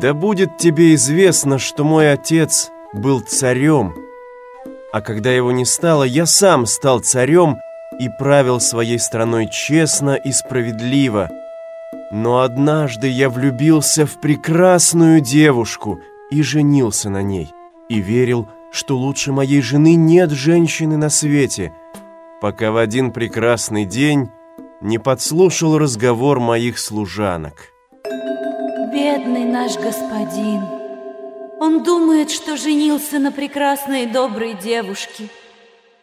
Да будет тебе известно, что мой отец был царем, а когда его не стало, я сам стал царем и правил своей страной честно и справедливо. Но однажды я влюбился в прекрасную девушку и женился на ней, и верил, что лучше моей жены нет женщины на свете, пока в один прекрасный день не подслушал разговор моих служанок. Бедный наш господин. Он думает, что женился на прекрасной и доброй девушке,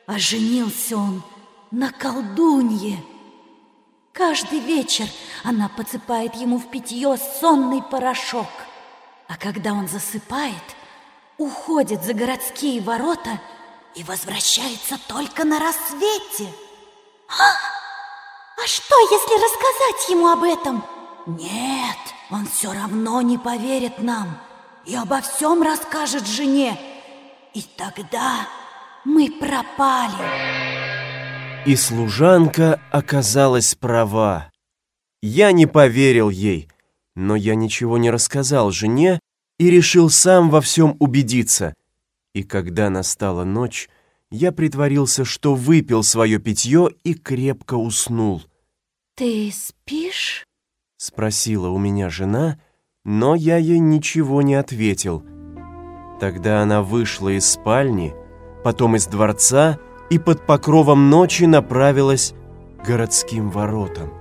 а женился он на колдунье. Каждый вечер она подсыпает ему в питье сонный порошок, а когда он засыпает, уходит за городские ворота и возвращается только на рассвете. А, а что, если рассказать ему об этом? Нет, он все равно не поверит нам и обо всем расскажет жене. И тогда мы пропали. И служанка оказалась права. Я не поверил ей, но я ничего не рассказал жене и решил сам во всем убедиться. И когда настала ночь, я притворился, что выпил свое питье и крепко уснул. «Ты спишь?» — спросила у меня жена, но я ей ничего не ответил. Тогда она вышла из спальни, потом из дворца и под покровом ночи направилась к городским воротам.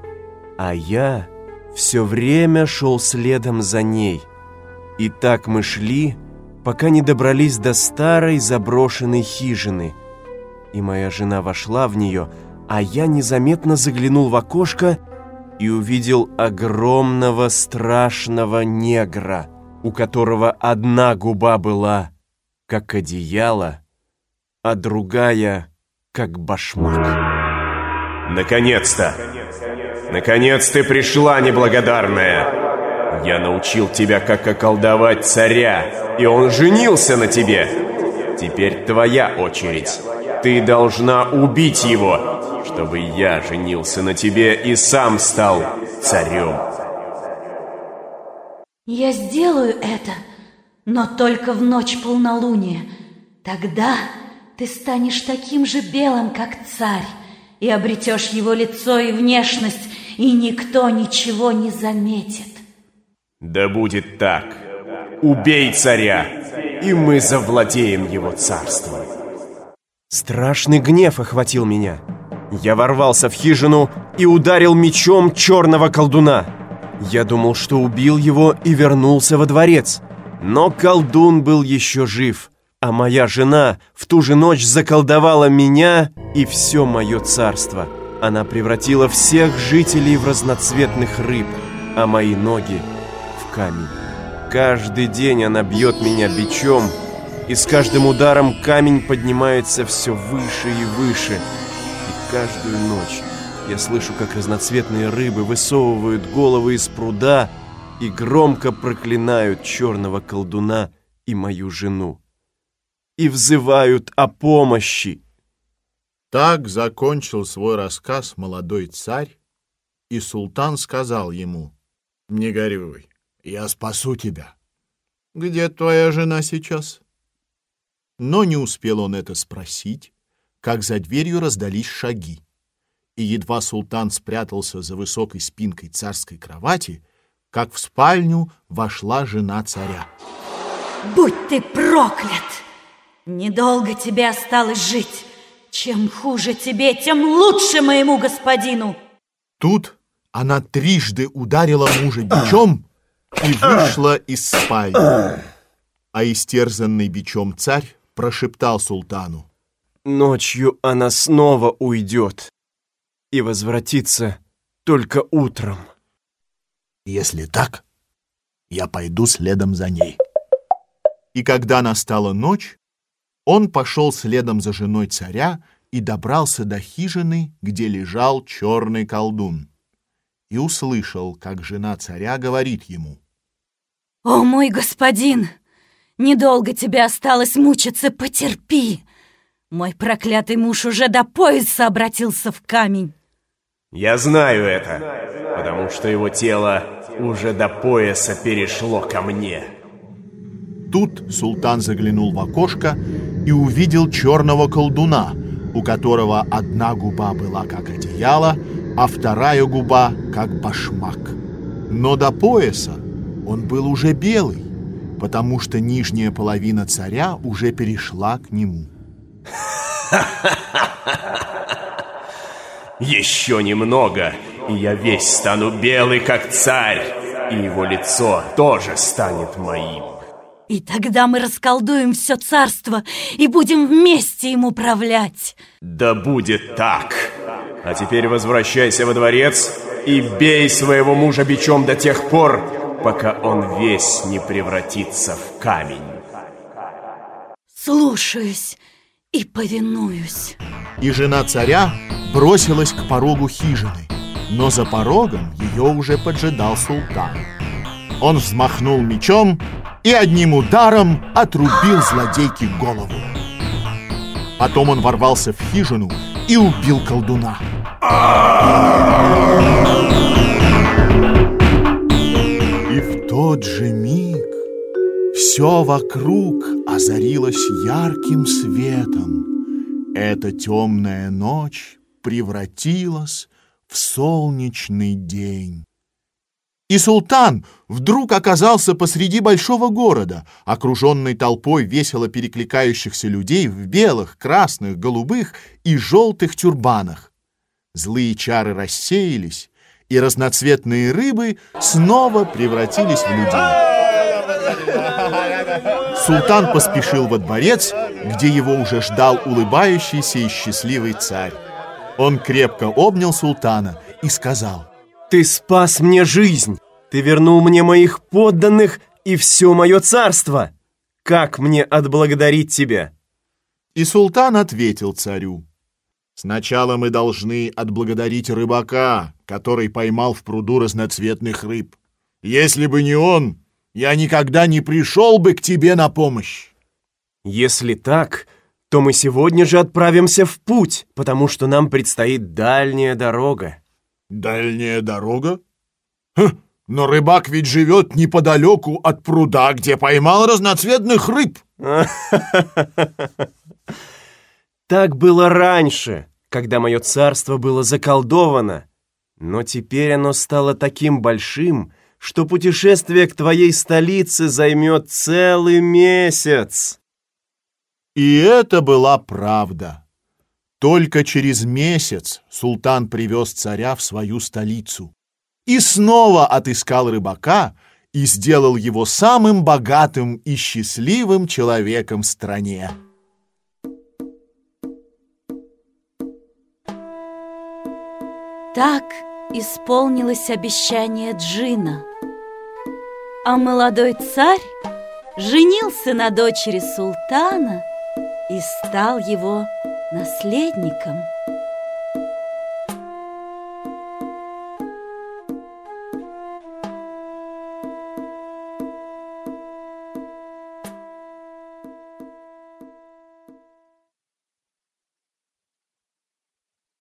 А я все время шел следом за ней. И так мы шли, пока не добрались до старой заброшенной хижины. И моя жена вошла в нее, а я незаметно заглянул в окошко и увидел огромного страшного негра, у которого одна губа была как одеяло, а другая как башмак. Наконец-то! Наконец ты пришла, неблагодарная! Я научил тебя, как околдовать царя, и он женился на тебе. Теперь твоя очередь. Ты должна убить его, чтобы я женился на тебе и сам стал царем. Я сделаю это, но только в ночь полнолуния. Тогда ты станешь таким же белым, как царь, и обретешь его лицо и внешность, и никто ничего не заметит. Да будет так. Убей царя, и мы завладеем его царством. Страшный гнев охватил меня. Я ворвался в хижину и ударил мечом черного колдуна. Я думал, что убил его и вернулся во дворец. Но колдун был еще жив – а моя жена в ту же ночь заколдовала меня и все мое царство. Она превратила всех жителей в разноцветных рыб, а мои ноги в камень. Каждый день она бьет меня бичом, и с каждым ударом камень поднимается все выше и выше. Каждую ночь я слышу, как разноцветные рыбы высовывают головы из пруда и громко проклинают черного колдуна и мою жену и взывают о помощи. Так закончил свой рассказ молодой царь, и султан сказал ему, «Не горюй, я спасу тебя. Где твоя жена сейчас?» Но не успел он это спросить, как за дверью раздались шаги, и едва султан спрятался за высокой спинкой царской кровати, как в спальню вошла жена царя. «Будь ты проклят!» Недолго тебе осталось жить. Чем хуже тебе, тем лучше моему господину. Тут она трижды ударила мужа бичом и вышла из спальни. А истерзанный бичом царь прошептал султану. Ночью она снова уйдет и возвратится только утром. Если так, я пойду следом за ней. И когда настала ночь, он пошел следом за женой царя и добрался до хижины, где лежал черный колдун. И услышал, как жена царя говорит ему. «О, мой господин, недолго тебе осталось мучиться, потерпи. Мой проклятый муж уже до пояса обратился в камень». Я знаю это, потому что его тело уже до пояса перешло ко мне. Тут султан заглянул в окошко и увидел черного колдуна, у которого одна губа была как одеяло, а вторая губа как башмак. Но до пояса он был уже белый, потому что нижняя половина царя уже перешла к нему. Еще немного, и я весь стану белый, как царь, и его лицо тоже станет моим. И тогда мы расколдуем все царство и будем вместе им управлять. Да будет так. А теперь возвращайся во дворец и бей своего мужа бичом до тех пор, пока он весь не превратится в камень. Слушаюсь и повинуюсь. И жена царя бросилась к порогу хижины, но за порогом ее уже поджидал султан. Он взмахнул мечом и одним ударом отрубил злодейке голову. Потом он ворвался в хижину и убил колдуна. И в тот же миг все вокруг озарилось ярким светом. Эта темная ночь превратилась в солнечный день. И султан вдруг оказался посреди большого города, окруженный толпой весело перекликающихся людей в белых, красных, голубых и желтых тюрбанах. Злые чары рассеялись, и разноцветные рыбы снова превратились в людей. Султан поспешил во дворец, где его уже ждал улыбающийся и счастливый царь. Он крепко обнял султана и сказал — ты спас мне жизнь! Ты вернул мне моих подданных и все мое царство! Как мне отблагодарить тебя?» И султан ответил царю. «Сначала мы должны отблагодарить рыбака, который поймал в пруду разноцветных рыб. Если бы не он, я никогда не пришел бы к тебе на помощь». «Если так, то мы сегодня же отправимся в путь, потому что нам предстоит дальняя дорога». Дальняя дорога? Хм, но рыбак ведь живет неподалеку от пруда, где поймал разноцветных рыб. Так было раньше, когда мое царство было заколдовано. Но теперь оно стало таким большим, что путешествие к твоей столице займет целый месяц. И это была правда. Только через месяц султан привез царя в свою столицу и снова отыскал рыбака и сделал его самым богатым и счастливым человеком в стране. Так исполнилось обещание Джина. А молодой царь женился на дочери султана и стал его наследником.